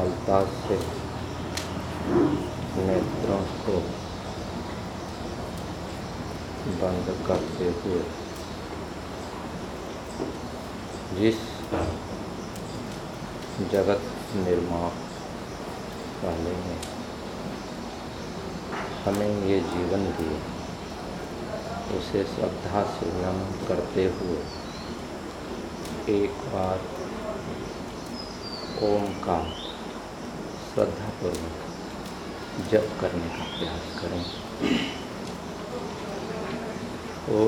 निर्मलता से नेत्रों को बंद करते हुए जिस जगत निर्माण वाले ने हमें ये जीवन दिए। उसे श्रद्धा से नमन करते हुए एक बार ओम का श्रद्धापूर्वक जप करने का प्रयास करें। ओ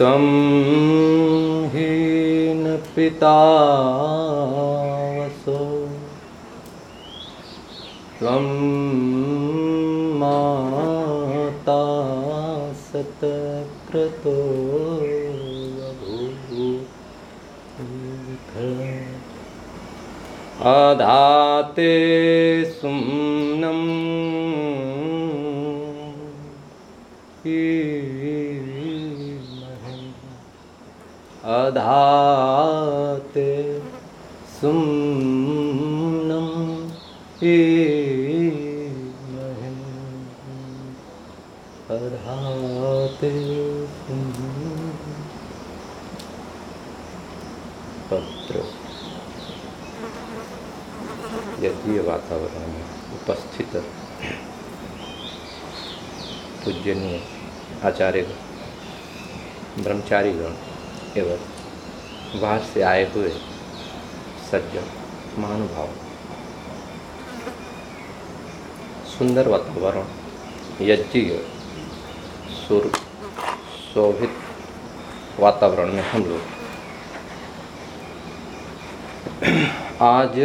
तं हीन पितावसो। त्वं माता सतक्रतो अधाते अधाते पत्र यदि वातावरण में उपस्थित पूजनीय आचार्य ब्रह्मचारीगण एवं बाहर से आए हुए सज्जन, महानुभाव। सुंदर वातावरण यज्ञ सुर शोभित वातावरण में हम लोग। आज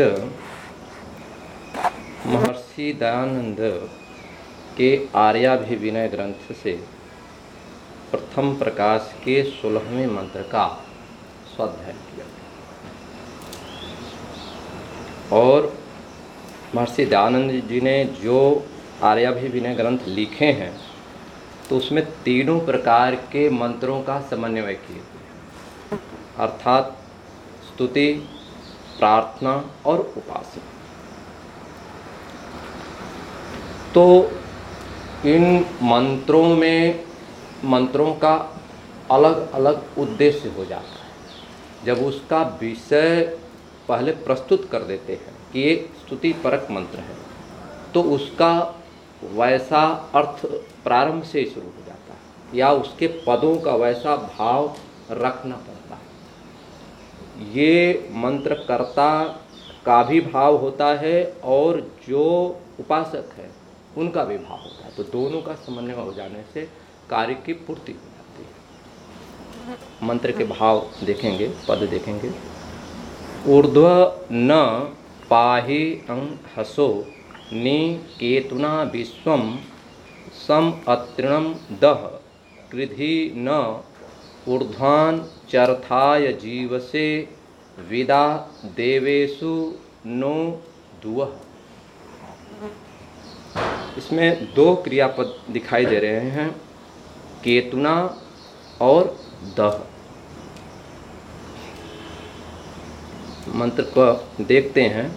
महर्षि दयानंद के आर्याभिविनय ग्रंथ से प्रथम प्रकाश के सोलहवें मंत्र का स्वाध्याय किया और महर्षि दयानंद जी ने जो आर्याभिविनय ग्रंथ लिखे हैं तो उसमें तीनों प्रकार के मंत्रों का समन्वय किए अर्थात स्तुति, प्रार्थना और उपासना। तो इन मंत्रों में, मंत्रों का अलग अलग उद्देश्य हो जाता है। जब उसका विषय पहले प्रस्तुत कर देते हैं कि ये स्तुति परक मंत्र है तो उसका वैसा अर्थ प्रारंभ से ही शुरू हो जाता है। या उसके पदों का वैसा भाव रखना पड़ता है। ये मंत्रकर्ता का भी भाव होता है और जो उपासक है, उनका भी भाव होता है। तो दोनों का समन्वय हो जाने से कार्य की पूर्ति हो जाती है। मंत्र के भाव देखेंगे, पद देखेंगे। ऊर्ध्व न पाही अं हसो, नि केतुना विश्व सम अत्रिणम दह, कृधि न, ऊर्ध्वान चरथाय जीवसे, विदा देवेशु नो दुह इसमें दो क्रियापद दिखाई दे रहे हैं, केतुना और दह। मंत्र को देखते हैं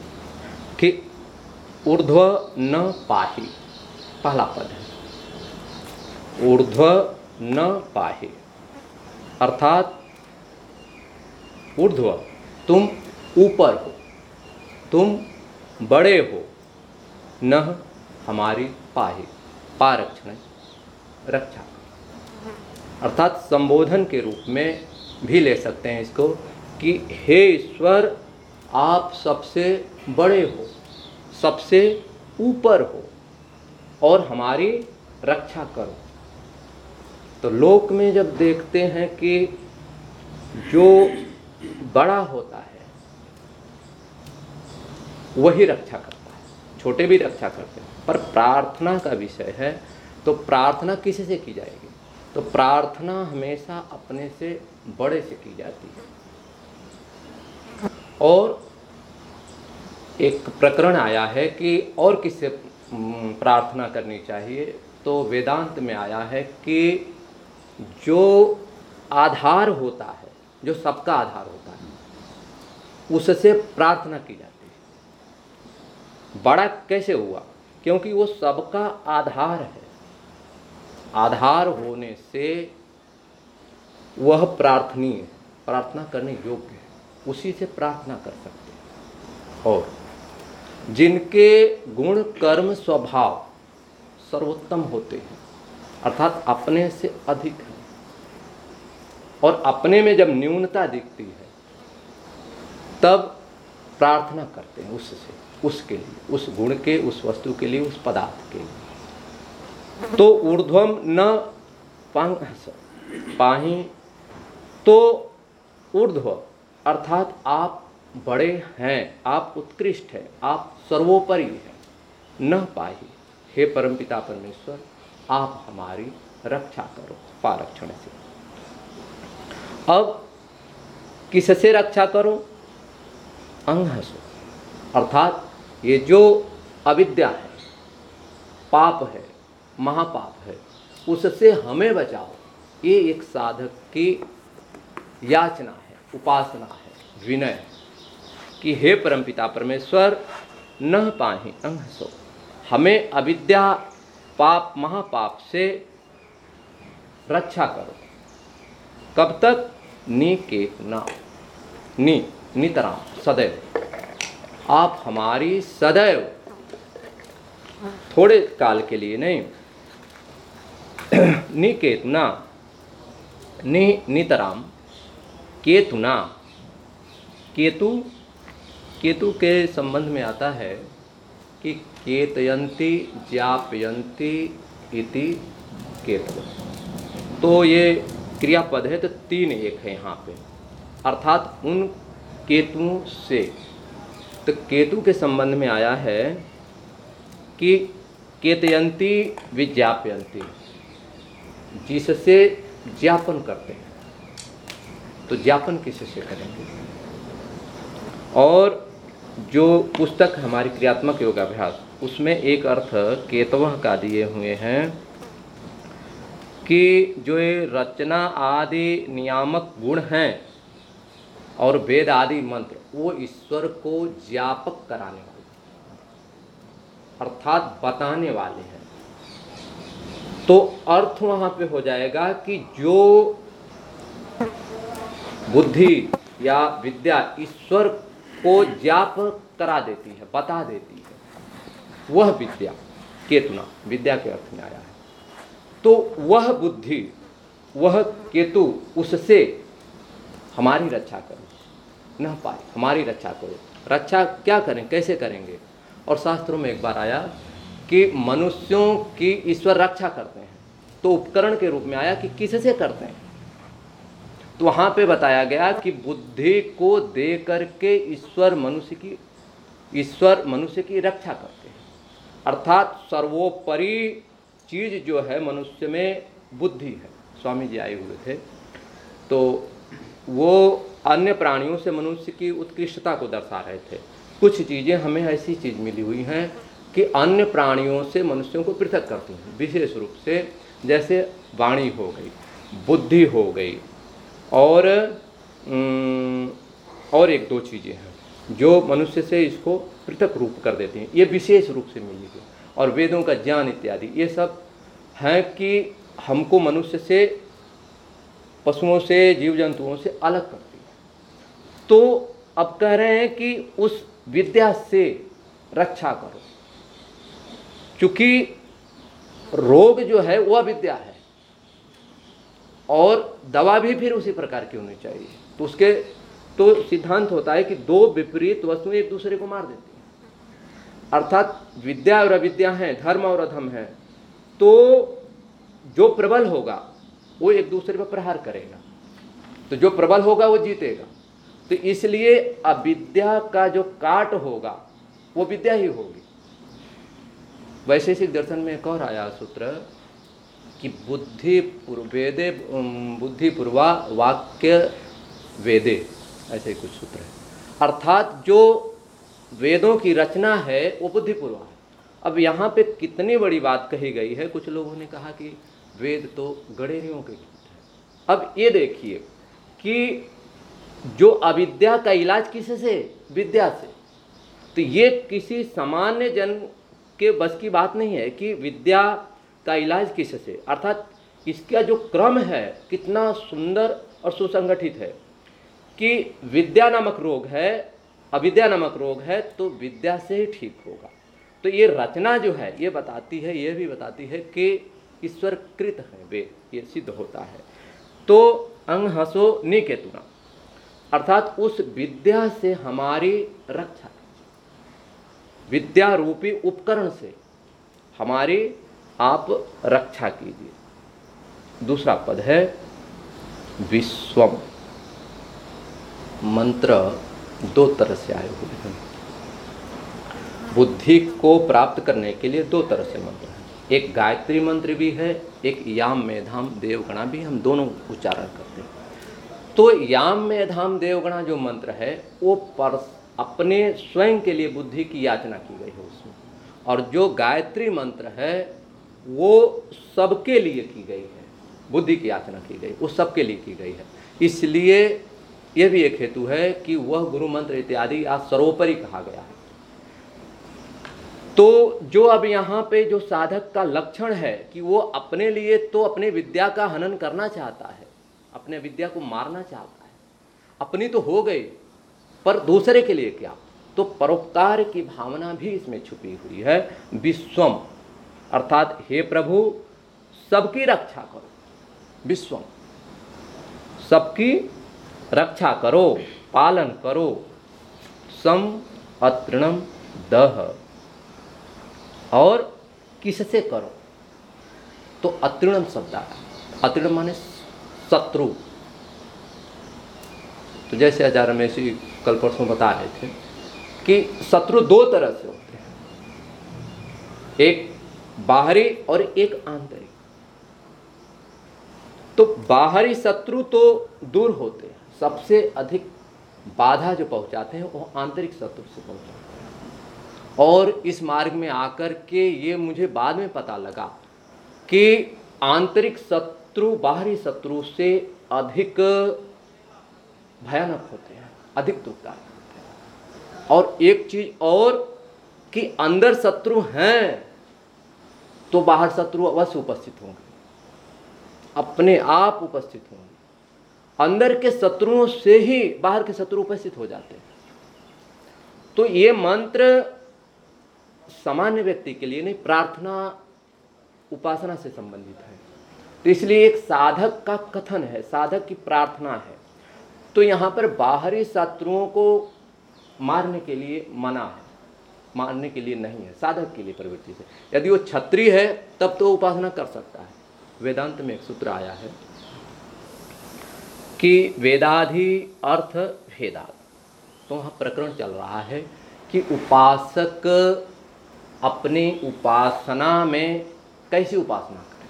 कि ऊर्ध्व न पाही, पहला पद है। ऊर्ध्व न पाही। अर्थात ऊर्ध्व, तुम ऊपर हो, तुम बड़े हो, न हमारी पाही, पारक्षण रक्षा। अर्थात संबोधन के रूप में भी ले सकते हैं इसको कि हे ईश्वर, आप सबसे बड़े हो, सबसे ऊपर हो और हमारी रक्षा करो। तो लोक में जब देखते हैं कि जो बड़ा होता है, वही रक्षा करता है। छोटे भी रक्षा करते हैं। पर प्रार्थना का विषय है तो प्रार्थना किसी से की जाएगी? तो प्रार्थना हमेशा अपने से बड़े से की जाती है। और एक प्रकरण आया है कि और किससे प्रार्थना करनी चाहिए तो वेदांत में आया है कि जो आधार होता है, जो सबका आधार होता है, उससे प्रार्थना की जाती है। बड़ा कैसे हुआ? क्योंकि वो सबका आधार है। आधार होने से वह प्रार्थनीय प्रार्थना करने योग्य है, उसी से प्रार्थना कर सकते हैं। और जिनके गुण कर्म स्वभाव सर्वोत्तम होते हैं, अर्थात अपने से अधिक और अपने में जब न्यूनता दिखती है, तब प्रार्थना करते हैं उससे, उसके लिए, उस गुण के, उस वस्तु के लिए, उस पदार्थ के लिए। तो ऊर्ध्वम न पाही तो ऊर्ध्व, अर्थात आप बड़े हैं, आप उत्कृष्ट हैं, आप सर्वोपरि हैं। न पाही, हे परमपिता परमेश्वर, आप हमारी रक्षा करो, पारक्षण से। अब किससे रक्षा करो? अंगहसो। अर्थात ये जो अविद्या है, पाप है, महापाप है, उससे हमें बचाओ। ये एक साधक की याचना है, उपासना है, विनय कि हे परमपिता परमेश्वर, न पाही अंगसो हमें अविद्या, पाप, महापाप से रक्षा करो। कब तक? नी के ना, नी नितराम सदैव। आप हमारी सदैव। थोड़े काल के लिए नहीं। नी केतुना नि नितराम केतुना केतु केतु के संबंध में आता है कि केतयंती जापयंती इति केतु। तो ये क्रियापद है तो तीन एक है यहाँ पे। अर्थात उन केतुओं से। तो केतु के संबंध में आया है कि केतयंती विज्ञापयंती, जिससे ज्ञापन करते हैं। तो ज्ञापन किससे करेंगे? और जो पुस्तक हमारी क्रियात्मक योगाभ्यास, उसमें एक अर्थ केतव का दिए हुए हैं। कि जो ये रचना आदि नियामक गुण हैं और वेद आदि मंत्र, वो ईश्वर को ज्ञापक कराने वाले अर्थात बताने वाले हैं। तो अर्थ वहाँ पे हो जाएगा कि जो बुद्धि या विद्या ईश्वर को ज्ञाप करा देती है, बता देती है, वह विद्या, केतुना, विद्या के अर्थ में आया है। तो वह बुद्धि, वह केतु उससे हमारी रक्षा करो, न पाए, हमारी रक्षा करो। रक्षा क्या करें, कैसे करेंगे? और शास्त्रों में एक बार आया कि मनुष्यों की ईश्वर रक्षा करते हैं। तो उपकरण के रूप में आया कि किससे करते हैं? तो वहाँ पे बताया गया कि बुद्धि को दे करके ईश्वर मनुष्य की, ईश्वर मनुष्य की रक्षा करते हैं। अर्थात सर्वोपरि चीज़ जो है मनुष्य में बुद्धि है। स्वामी जी आए हुए थे। तो वो अन्य प्राणियों से मनुष्य की उत्कृष्टता को दर्शा रहे थे। कुछ चीज़ें हमें ऐसी चीज़ मिली हुई हैं कि अन्य प्राणियों से मनुष्यों को पृथक करती हैं। विशेष रूप से जैसे वाणी हो गई, बुद्धि हो गई और और एक दो चीज़ें हैं जो मनुष्य से इसको पृथक रूप कर देती हैं। ये विशेष रूप से मिली हुई और वेदों का ज्ञान इत्यादि। ये सब हैं कि हमको मनुष्य से, पशुओं से जीव जंतुओं से अलग करती है। तो अब कह रहे हैं कि उस विद्या से रक्षा करो। क्योंकि रोग जो है वह विद्या है। और दवा भी फिर उसी प्रकार की होनी चाहिए। तो उसके तो सिद्धांत होता है कि दो विपरीत वस्तुएँ एक दूसरे को मार देती अर्थात विद्या और अविद्या है, धर्म और अधम है तो जो प्रबल होगा, वो एक दूसरे पर प्रहार करेगा। तो जो प्रबल होगा, वो जीतेगा। तो इसलिए अविद्या का जो काट होगा, वो विद्या ही होगी। वैशेषिक दर्शन में एक और आया सूत्र कि बुद्धि वेदे बुद्धिपूर्वा वाक्य वेदे, ऐसे कुछ सूत्र है। अर्थात जो वेदों की रचना है वो बुद्धिपूर्वा है। अब यहाँ पे कितनी बड़ी बात कही गई है, कुछ लोगों ने कहा कि वेद तो गणेरियों के गीत है। अब ये देखिए कि जो अविद्या का इलाज किसे से? विद्या से। तो ये किसी सामान्य जन के बस की बात नहीं है कि विद्या का इलाज किस से। अर्थात इसका जो क्रम है, कितना सुंदर और सुसंगठित है कि विद्या नामक रोग है अविद्या नामक रोग है तो विद्या से ही ठीक होगा। तो ये रचना जो है, ये बताती है, ये भी बताती है कि ईश्वर कृत है वे, ये सिद्ध होता है। तो अंग हसो निकेतुना, अर्थात उस विद्या से हमारी रक्षा विद्या रूपी उपकरण से हमारी आप रक्षा कीजिए। दूसरा पद है विश्वम, मंत्र दो तरह से आए हुए हैं। बुद्धि को प्राप्त करने के लिए दो तरह से मंत्र हैं। एक गायत्री मंत्र भी है, एक याम मेधाम देवगणा भी हम दोनों उच्चारण करते हैं। तो याम मेधाम देवगणा जो मंत्र है, वो पर अपने स्वयं के लिए बुद्धि की याचना की गई है उसमें। और जो गायत्री मंत्र है, वो सबके लिए की गई है। बुद्धि की याचना की गई, वो सबके लिए की गई है। इसलिए यह भी एक हेतु है कि वह गुरु मंत्र इत्यादि आज सर्वोपरि कहा गया है। तो जो अब यहाँ पे जो साधक का लक्षण है कि वो अपने लिए तो अपने विद्या का हनन करना चाहता है, अपने विद्या को मारना चाहता है, अपनी तो हो गई, पर दूसरे के लिए क्या? तो परोपकार की भावना भी इसमें छुपी हुई है, विश्वम। अर्थात हे प्रभु, सबकी रक्षा करो, विश्वम। सबकी रक्षा करो, पालन करो। सम अतृणम दह। और किससे करो? तो अतृणम शब्द आया। अतृण माने शत्रु। तो जैसे आचार्य रमेश कल परसों बता रहे थे कि शत्रु दो तरह से होते हैं। एक बाहरी और एक आंतरिक। तो बाहरी शत्रु तो दूर होते सबसे अधिक बाधा जो पहुंचाते हैं, वो आंतरिक शत्रु से पहुंचाते हैं। और इस मार्ग में आकर के ये मुझे बाद में पता लगा कि आंतरिक शत्रु, बाहरी शत्रु से अधिक भयानक होते हैं, अधिक दुखदायक होते हैं। और एक चीज़ और कि अंदर शत्रु हैं तो बाहर शत्रु अवश्य उपस्थित होंगे। अपने आप उपस्थित होंगे। अंदर के शत्रुओं से ही बाहर के शत्रु उपस्थित हो जाते हैं। तो ये मंत्र सामान्य व्यक्ति के लिए नहीं, प्रार्थना, उपासना से संबंधित है। तो इसलिए एक साधक का कथन है, साधक की प्रार्थना है। तो यहाँ पर बाहरी शत्रुओं को मारने के लिए मना है। मारने के लिए नहीं है, साधक के लिए प्रवृत्ति से। यदि वो छत्री है, तब तो उपासना कर सकता है। वेदांत में एक सूत्र आया है कि वेदाधि अर्थ भेदात तो वहाँ प्रकरण चल रहा है कि उपासक अपनी उपासना में कैसी उपासना करें।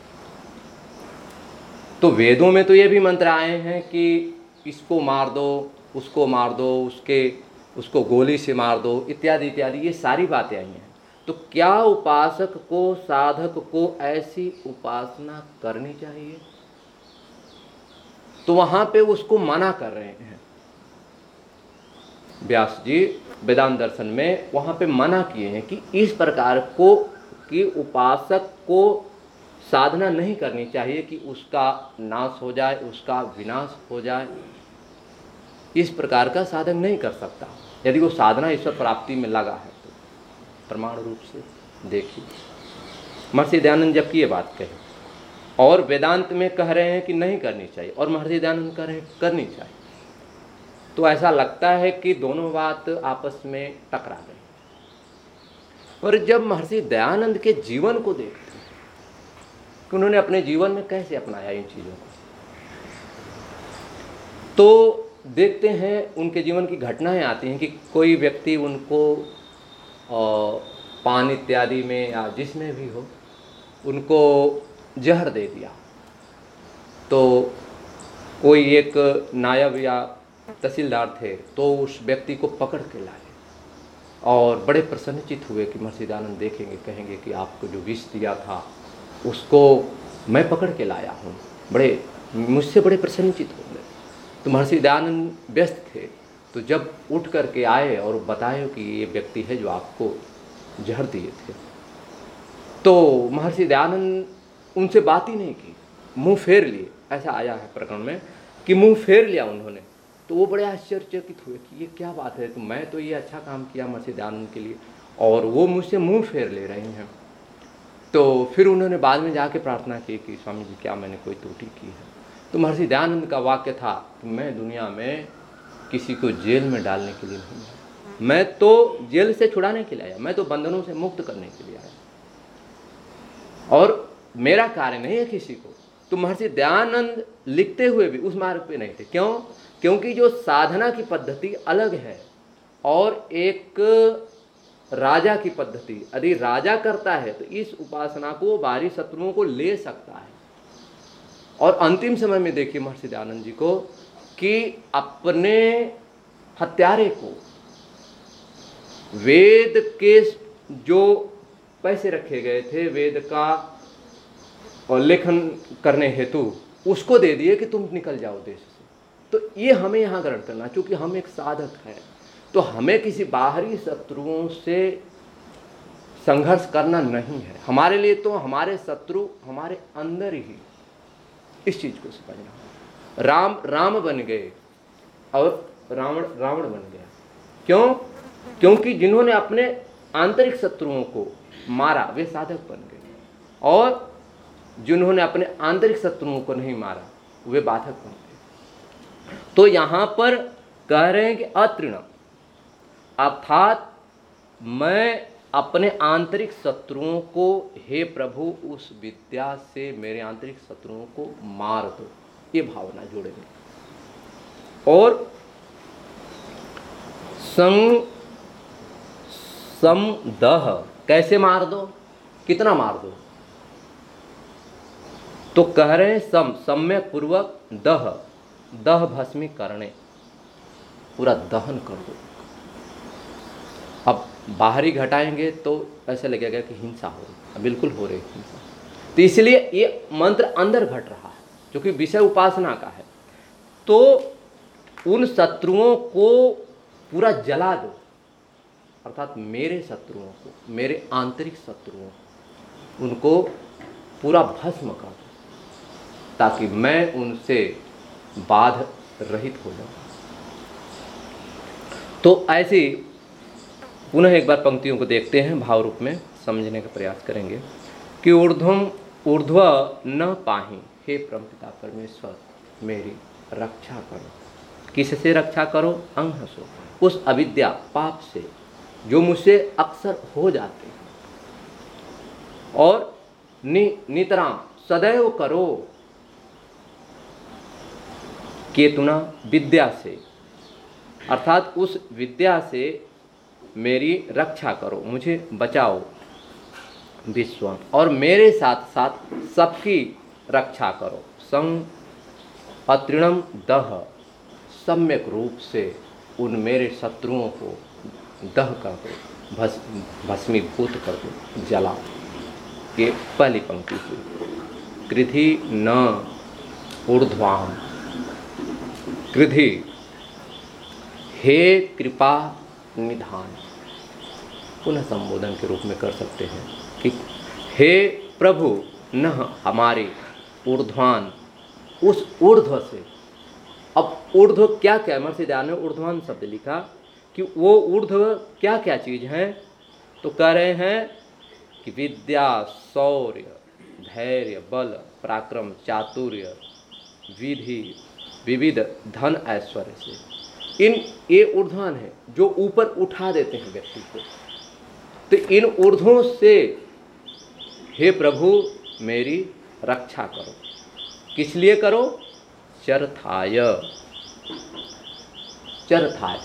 तो वेदों में तो ये भी मंत्र आए हैं कि इसको मार दो, उसको मार दो, उसके, उसको गोली से मार दो, इत्यादि इत्यादि, ये सारी बातें आई हैं। तो क्या उपासक को, साधक को ऐसी उपासना करनी चाहिए? तो वहाँ पे उसको मना कर रहे हैं। व्यास जी, वेदांत दर्शन में वहाँ पे मना किए हैं कि इस प्रकार को, कि उपासक को साधना नहीं करनी चाहिए कि उसका नाश हो जाए, उसका विनाश हो जाए। इस प्रकार का साधन नहीं कर सकता। यदि वो साधना ईश्वर प्राप्ति में लगा है तो प्रमाण रूप से देखिए। महर्षि दयानंद जबकि ये बात कही और वेदांत में कह रहे हैं कि नहीं करनी चाहिए, और महर्षि दयानंद कह रहे हैं करनी चाहिए। तो ऐसा लगता है कि दोनों बात आपस में टकरा गई। और जब महर्षि दयानंद के जीवन को देखते हैं, कि उन्होंने अपने जीवन में कैसे अपनाया इन चीज़ों को तो देखते हैं उनके जीवन की घटनाएँ आती हैं कि कोई व्यक्ति उनको पान इत्यादि में या जिसमें भी हो, उनको जहर दे दिया। तो कोई एक नायब या तहसीलदार थे तो उस व्यक्ति को पकड़ के लाए और बड़े प्रसन्नचित हुए कि मर्सिदानंद देखेंगे, कहेंगे कि आपको जो विष दिया था, उसको मैं पकड़ के लाया हूँ। बड़े, मुझसे बड़े प्रसन्नचित हो गए। तो महर्षि दयानंद व्यस्त थे। तो जब उठ करके आए और बताए कि ये व्यक्ति है जो आपको जहर दिए थे तो महर्षि दयानंद उनसे बात ही नहीं की। मुँह फेर लिए। ऐसा आया है प्रकरण में कि मुँह फेर लिया उन्होंने। तो वो बड़े आश्चर्यचकित हुए कि ये क्या बात है? तो मैं तो ये अच्छा काम किया दयानंद के लिए। और वो मुझसे मुँह फेर ले रहे हैं। तो फिर उन्होंने बाद में जाके प्रार्थना की कि स्वामी जी, क्या मैंने कोई त्रुटि की है? तो महर्षि दयानंद का वाक्य था कि मैं दुनिया में किसी को जेल में डालने के लिए नहीं आया। मैं तो जेल से छुड़ाने के लिए आया। मैं तो बंधनों से मुक्त करने के लिए आया। और मेरा कार्य नहीं है किसी को। तो महर्षि दयानंद लिखते हुए भी उस मार्ग पे नहीं थे। क्यों? क्योंकि जो साधना की पद्धति अलग है और एक राजा की पद्धति। यदि राजा करता है तो इस उपासना को बाहरी शत्रुओं को ले सकता है। और अंतिम समय में देखिए महर्षि दयानंद जी को कि अपने हत्यारे को वेद के जो पैसे रखे गए थे, वेद का और लेखन करने हेतु उसको दे दिए कि तुम निकल जाओ देश से। तो ये हमें यहाँ ग्रहण करना क्योंकि हम एक साधक हैं। तो हमें किसी बाहरी शत्रुओं से संघर्ष करना नहीं है। हमारे लिए तो हमारे शत्रु हमारे अंदर ही इस चीज़ को समझना राम राम बन गए। और रावण रावण बन गया। क्यों? क्योंकि जिन्होंने अपने आंतरिक शत्रुओं को मारा, वे साधक बन गए। और जिन्होंने अपने आंतरिक शत्रुओं को नहीं मारा, वे बाधक बन गए। तो यहाँ पर कह रहे हैं कि अतृणम, अर्थात मैं अपने आंतरिक शत्रुओं को, हे प्रभु, उस विद्या से मेरे आंतरिक शत्रुओं को मार दो। ये भावना जोड़ेंगे और सं समदह कैसे मार दो? कितना मार दो? तो कह रहे हैं, सम, सम्यक पूर्वक दह दह भस्मी करने पूरा दहन कर दो। अब बाहरी घटाएँगे तो ऐसा लगेगा कि हिंसा हो रही बिल्कुल हो रही हिंसा। तो इसलिए ये मंत्र अंदर घट रहा है, जो कि विषय उपासना का है। तो उन शत्रुओं को पूरा जला दो। अर्थात मेरे शत्रुओं को, मेरे आंतरिक शत्रुओं उनको पूरा भस्म कर दो। ताकि मैं उनसे बाध रहित हो जाऊँ। तो ऐसी पुनः एक बार पंक्तियों को देखते हैं भाव रूप में समझने का प्रयास करेंगे। कि ऊर्ध्वम ऊर्ध्व न पाही हे परम पिता परमेश्वर मेरी रक्षा करो। किससे रक्षा करो? अंग हसो उस अविद्या पाप से जो मुझसे अक्सर हो जाते हैं। और नि, नितराम सदैव करो। केतुना विद्या से। अर्थात उस विद्या से मेरी रक्षा करो, मुझे बचाओ विश्व। और मेरे साथ साथ सबकी रक्षा करो। संग अतृणम दह, सम्यक रूप से उन मेरे शत्रुओं को दह कर दो, भस, भस्मीभूत कर दो जलाओ ये पहली पंक्ति हुई कृधि न ऊर्ध्वाम। कृधि हे कृपा निधान। पुनः संबोधन के रूप में कर सकते हैं कि हे प्रभु न हमारे ऊर्ध्वान। उस ऊर्ध्व से। अब ऊर्ध्व क्या क्या महर्षि दयान ने ऊर्ध्वान शब्द लिखा कि वो ऊर्ध्व क्या क्या चीज़ है? तो कह रहे हैं कि विद्या, शौर्य, धैर्य, बल, पराक्रम, चातुर्य, विधि विविध धन ऐश्वर्य से। इन, ये ऊर्ध्वान है जो ऊपर उठा देते हैं व्यक्ति को। तो इन ऊर्ध्वों से, हे प्रभु, मेरी रक्षा करो। किस लिए करो? चरथाय। चरथाय।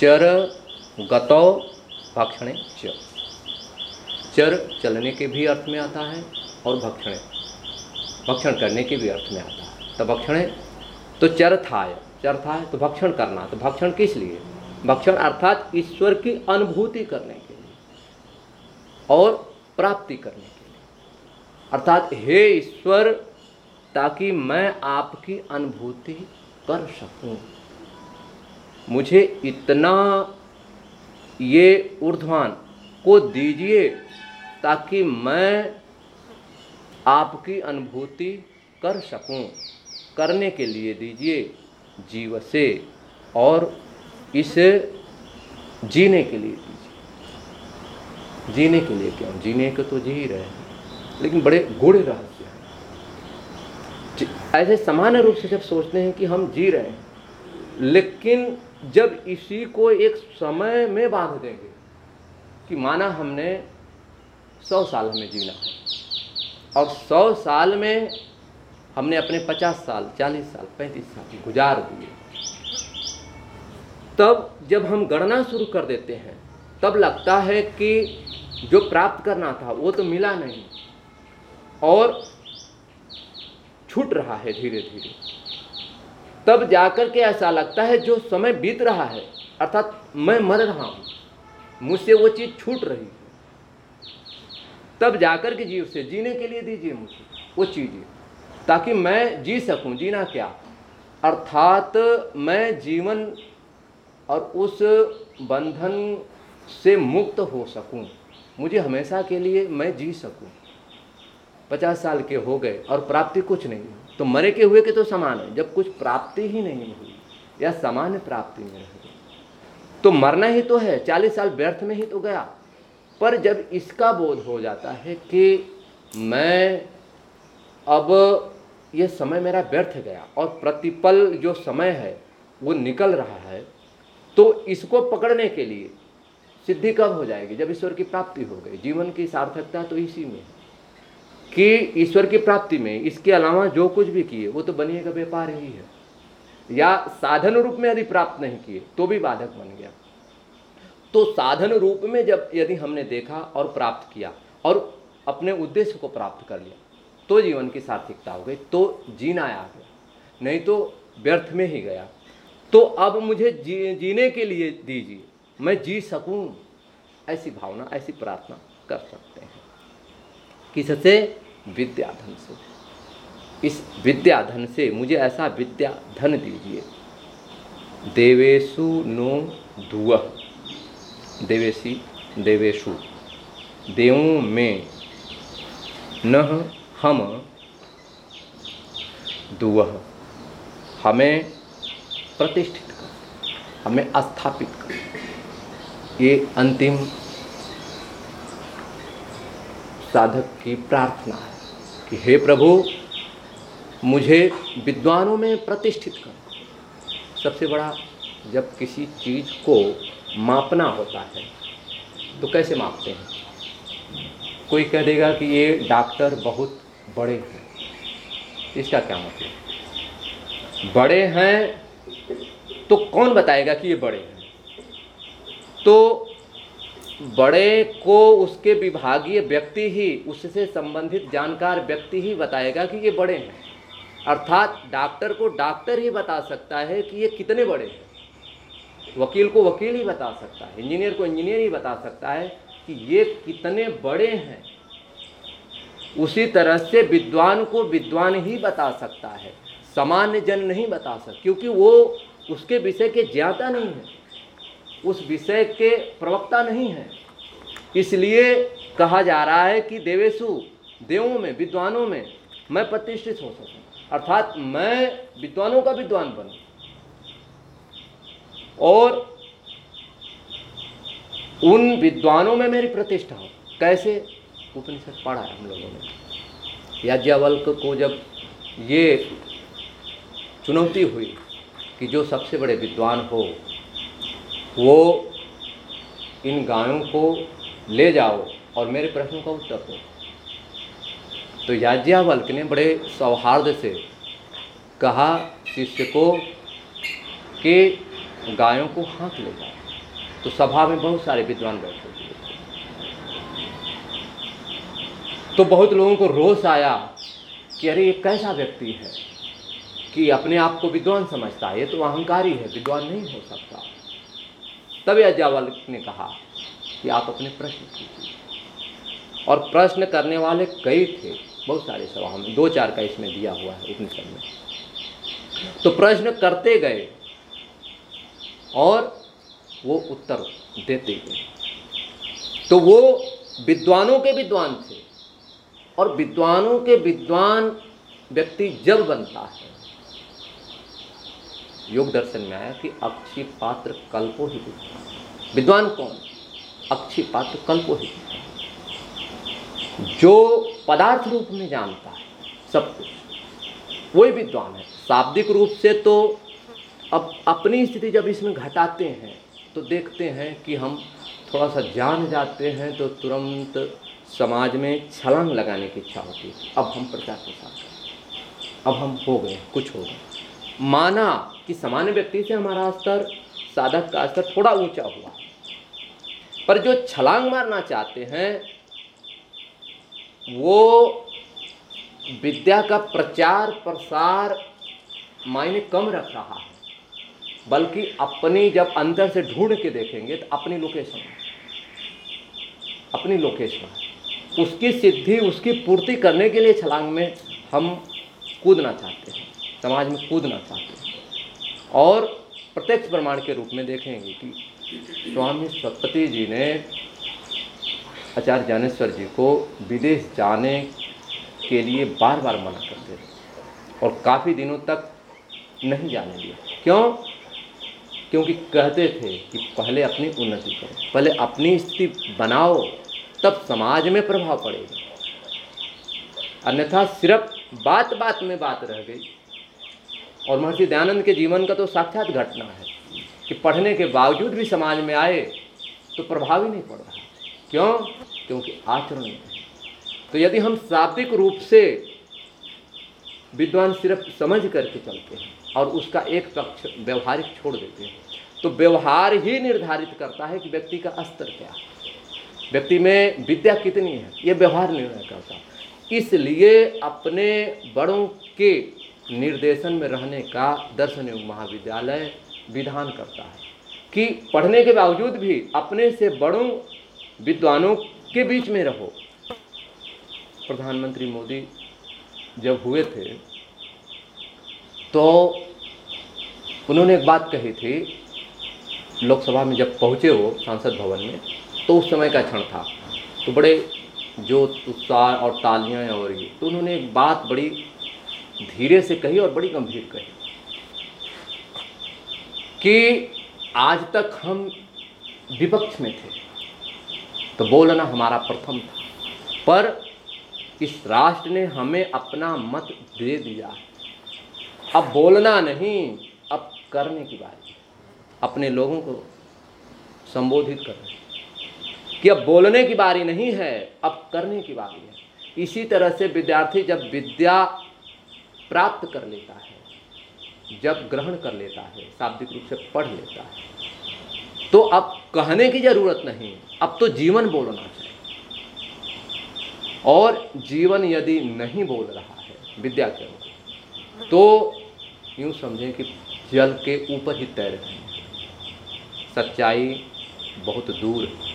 चर गतो भक्षणे च। चर चलने के भी अर्थ में आता है और भक्षणे। भक्षण करने के भी अर्थ में आता है। तो भक्षण तो चरथाय चरथाय तो भक्षण करना तो भक्षण किस लिए? भक्षण अर्थात ईश्वर की अनुभूति करने के लिए और प्राप्ति करने के लिए। अर्थात, हे ईश्वर, ताकि मैं आपकी अनुभूति कर सकूँ। मुझे इतना ये ऊर्ध्वान को दीजिए ताकि मैं आपकी अनुभूति कर सकूँ। करने के लिए दीजिए जीव से और इसे जीने के लिए दीजिए। जीने के लिए क्यों? जीने के तो जी ही रहे हैं, लेकिन बड़े गुड़ रहस्य हैं। ऐसे सामान्य रूप से जब सोचते हैं कि हम जी रहे हैं, लेकिन जब इसी को एक समय में बाँध देंगे कि माना हमने सौ साल हमें जीना है, और सौ साल में हमने अपने पचास साल, चालीस साल, पैंतीस साल गुजार दिए। तब जब हम गणना शुरू कर देते हैं, तब लगता है कि जो प्राप्त करना था, वो तो मिला नहीं। और छूट रहा है धीरे धीरे तब जाकर के ऐसा लगता है जो समय बीत रहा है, अर्थात मैं मर रहा हूँ, मुझसे वो चीज़ छूट रही है। तब जाकर के जीव से जीने के लिए दीजिए मुझे, वो चीज़ें। ताकि मैं जी सकूँ, जीना क्या? अर्थात मैं जीवन और उस बंधन से मुक्त हो सकूँ। मुझे हमेशा के लिए मैं जी सकूँ। पचास साल के हो गए और प्राप्ति कुछ नहीं तो मरे के हुए के तो समान है, जब कुछ प्राप्ति ही नहीं हुई, या सामान्य प्राप्ति में रह गई। तो मरना ही तो है, चालीस साल व्यर्थ में ही तो गया। पर जब इसका बोध हो जाता है कि मैं अब ये समय मेरा व्यर्थ गया और प्रतिपल जो समय है, वो निकल रहा है। तो इसको पकड़ने के लिए सिद्धि कब हो जाएगी? जब ईश्वर की प्राप्ति हो गई। जीवन की सार्थकता तो इसी में है। कि ईश्वर की प्राप्ति में इसके अलावा जो कुछ भी किए, वो तो बनिएगा व्यापार ही है। या साधन रूप में यदि प्राप्त नहीं किए तो भी बाधक बन गया। तो साधन रूप में जब यदि हमने देखा और प्राप्त किया और अपने उद्देश्य को प्राप्त कर लिया तो जीवन की सार्थकता हो गई तो जीना आ गया नहीं तो व्यर्थ में ही गया। तो अब मुझे जी, जीने के लिए दीजिए मैं जी सकूँ? ऐसी भावना ऐसी प्रार्थना कर सकते हैं। किससे विद्याधन से इस विद्याधन से मुझे ऐसा विद्या धन दीजिए। देवेशु नो दुआ देवेशी देवेशु देवों में न हम दुवह हमें प्रतिष्ठित कर, हमें स्थापित कर। ये अंतिम साधक की प्रार्थना है कि हे प्रभु, मुझे विद्वानों में प्रतिष्ठित कर। सबसे बड़ा, जब किसी चीज़ को मापना होता है तो कैसे मापते हैं? कोई कह देगा कि ये डॉक्टर बहुत बड़े हैं। इसका क्या मतलब? बड़े हैं तो कौन बताएगा कि ये बड़े हैं? तो बड़े को उसके विभागीय व्यक्ति ही, उससे संबंधित जानकार व्यक्ति ही बताएगा कि ये बड़े हैं। अर्थात डॉक्टर को डॉक्टर ही बता सकता है कि ये कितने बड़े हैं। वकील को वकील ही बता सकता है, इंजीनियर को इंजीनियर ही बता सकता है कि ये कितने बड़े हैं। उसी तरह से विद्वान को विद्वान ही बता सकता है। सामान्य जन नहीं बता सकता, क्योंकि वो उसके विषय के ज्ञाता नहीं है। उस विषय के प्रवक्ता नहीं है। इसलिए कहा जा रहा है कि देवेशु, देवों में, विद्वानों में मैं प्रतिष्ठित हो सकूँ। अर्थात मैं विद्वानों का विद्वान बनूं। और उन विद्वानों में मेरी प्रतिष्ठा हो। कैसे? उपनिषद पढ़ा है हम लोगों ने। याज्ञावल्क को जब ये चुनौती हुई कि जो सबसे बड़े विद्वान हो, वो इन गायों को ले जाओ और मेरे प्रश्नों का उत्तर दो। तो याज्ञावल्क ने बड़े सौहार्द से कहा शिष्य को कि गायों को हाँक ले जाओ? तो सभा में बहुत सारे विद्वान बैठे थे। तो बहुत लोगों को रोष आया कि अरे, ये कैसा व्यक्ति है कि अपने आप को विद्वान समझता है? ये तो अहंकारी है, विद्वान नहीं हो सकता। तब अजावल ने कहा कि आप अपने प्रश्न कीजिए। और प्रश्न करने वाले कई थे, बहुत सारे सवाल में दो चार का इसमें दिया हुआ है उपनिषद में। तो प्रश्न करते गए और वो उत्तर देते गए। तो वो विद्वानों के विद्वान थे। और विद्वानों के विद्वान व्यक्ति जब बनता है। योग दर्शन में आया कि अक्षी पात्र कल्पो ही विद्वान कौन? अक्षी पात्र कल्पो ही जो पदार्थ रूप में जानता है, सब कुछ। वही विद्वान है। शाब्दिक रूप से तो अब अपनी स्थिति जब इसमें घटाते हैं तो देखते हैं कि हम थोड़ा सा जान जाते हैं तो तुरंत समाज में छलांग लगाने की इच्छा होती है। अब हम प्रचार प्रसार करें अब हम हो गए कुछ हो गए माना कि सामान्य व्यक्ति से हमारा स्तर साधक का स्तर थोड़ा ऊँचा हुआ। पर जो छलांग मारना चाहते हैं, वो विद्या का प्रचार प्रसार मायने कम रख रहा है। बल्कि अपनी जब अंदर से ढूंढ के देखेंगे तो अपनी लोकेशन अपनी लोकेशन उसकी सिद्धि, उसकी पूर्ति करने के लिए छलांग में हम कूदना चाहते हैं, समाज में कूदना चाहते हैं। और प्रत्यक्ष प्रमाण के रूप में देखेंगे कि स्वामी सतपति जी ने आचार्य ज्ञानेश्वर जी को विदेश जाने के लिए बार बार मना करते थे और काफ़ी दिनों तक नहीं जाने दिया। क्यों? क्योंकि कहते थे कि पहले अपनी उन्नति करो, पहले अपनी स्थिति बनाओ तब समाज में प्रभाव पड़ेगा। अन्यथा सिर्फ़ बात बात में बात रह गई। और महर्षि दयानंद के जीवन का तो साक्षात घटना है कि पढ़ने के बावजूद भी समाज में आए तो प्रभाव ही नहीं पड़ रहा। क्यों? क्योंकि आचरण तो यदि हम शाब्दिक रूप से विद्वान सिर्फ़ समझ करके चलते हैं और उसका एक पक्ष व्यवहारिक छोड़ देते हैं तो व्यवहार ही निर्धारित करता है कि व्यक्ति का स्तर क्या है। व्यक्ति में विद्या कितनी है? ये व्यवहार निर्णय करता इसलिए अपने बड़ों के निर्देशन में रहने का दर्शन एवं महाविद्यालय विधान करता है कि पढ़ने के बावजूद भी अपने से बड़ों विद्वानों के बीच में रहो। प्रधानमंत्री मोदी जब हुए थे तो उन्होंने एक बात कही थी, लोकसभा में जब पहुँचे वो सांसद भवन में तो उस समय का क्षण था। तो बड़े जो उत्साह और तालियाँ और ये। तो उन्होंने एक बात बड़ी धीरे से कही और बड़ी गंभीर कही कि आज तक हम विपक्ष में थे। तो बोलना हमारा प्रथम था। पर इस राष्ट्र ने हमें अपना मत दे दिया अब बोलना नहीं, अब करने की बात अपने लोगों को संबोधित करना कि अब बोलने की बारी नहीं है, अब करने की बारी है। इसी तरह से विद्यार्थी जब विद्या प्राप्त कर लेता है, जब ग्रहण कर लेता है, शाब्दिक रूप से पढ़ लेता है तो अब कहने की ज़रूरत नहीं, अब तो जीवन बोलना चाहिए। और जीवन यदि नहीं बोल रहा है विद्या के तो यूँ समझें कि जल के ऊपर ही तैर रहे हैं। सच्चाई बहुत दूर है।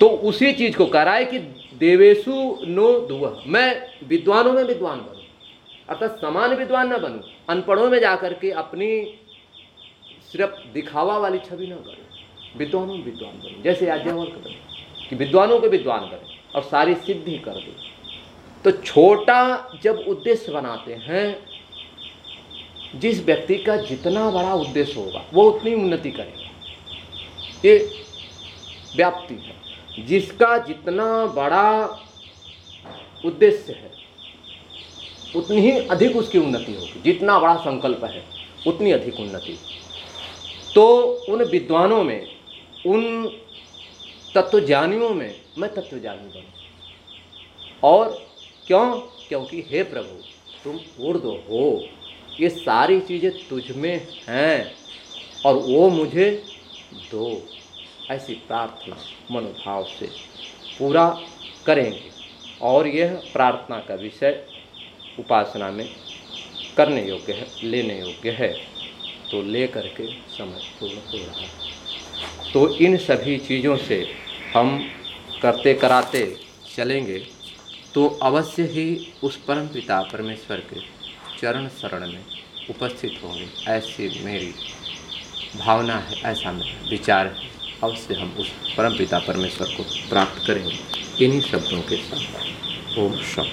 तो उसी चीज़ को कराए कि देवेशु नो दुआ मैं विद्वानों में विद्वान बनूं, अर्थात समान विद्वान न बनूं, अनपढ़ों में जाकर के अपनी सिर्फ़ दिखावा वाली छवि न करूँ, विद्वानों में विद्वान बनूं, जैसे याज्ञवल बने, कि विद्वानों के विद्वान बने और सारी सिद्धि कर दे। तो छोटा जब उद्देश्य बनाते हैं, जिस व्यक्ति का जितना बड़ा उद्देश्य होगा, वो उतनी उन्नति करेगा। ये व्याप्ति है। जिसका जितना बड़ा उद्देश्य है, उतनी ही अधिक उसकी उन्नति होगी। जितना बड़ा संकल्प है, उतनी अधिक उन्नति। तो उन विद्वानों में, उन तत्वज्ञानियों में मैं तत्वज्ञानी बनूँ। और क्यों? क्योंकि हे प्रभु, तुम उर्द हो। ये सारी चीज़ें तुझ में हैं और वो मुझे दो। ऐसी प्रार्थना मनोभाव से पूरा करेंगे। और यह प्रार्थना का विषय उपासना में करने योग्य है, लेने योग्य है। तो ले करके समय पूर्ण हो रहा है। तो इन सभी चीज़ों से हम करते कराते चलेंगे तो अवश्य ही उस परम पिता परमेश्वर के चरण शरण में उपस्थित होंगे। ऐसी मेरी भावना है, ऐसा मेरा विचार है। अवश्य हम उस परम पिता परमेश्वर को प्राप्त करेंगे। इन्हीं शब्दों के साथ। ओम शम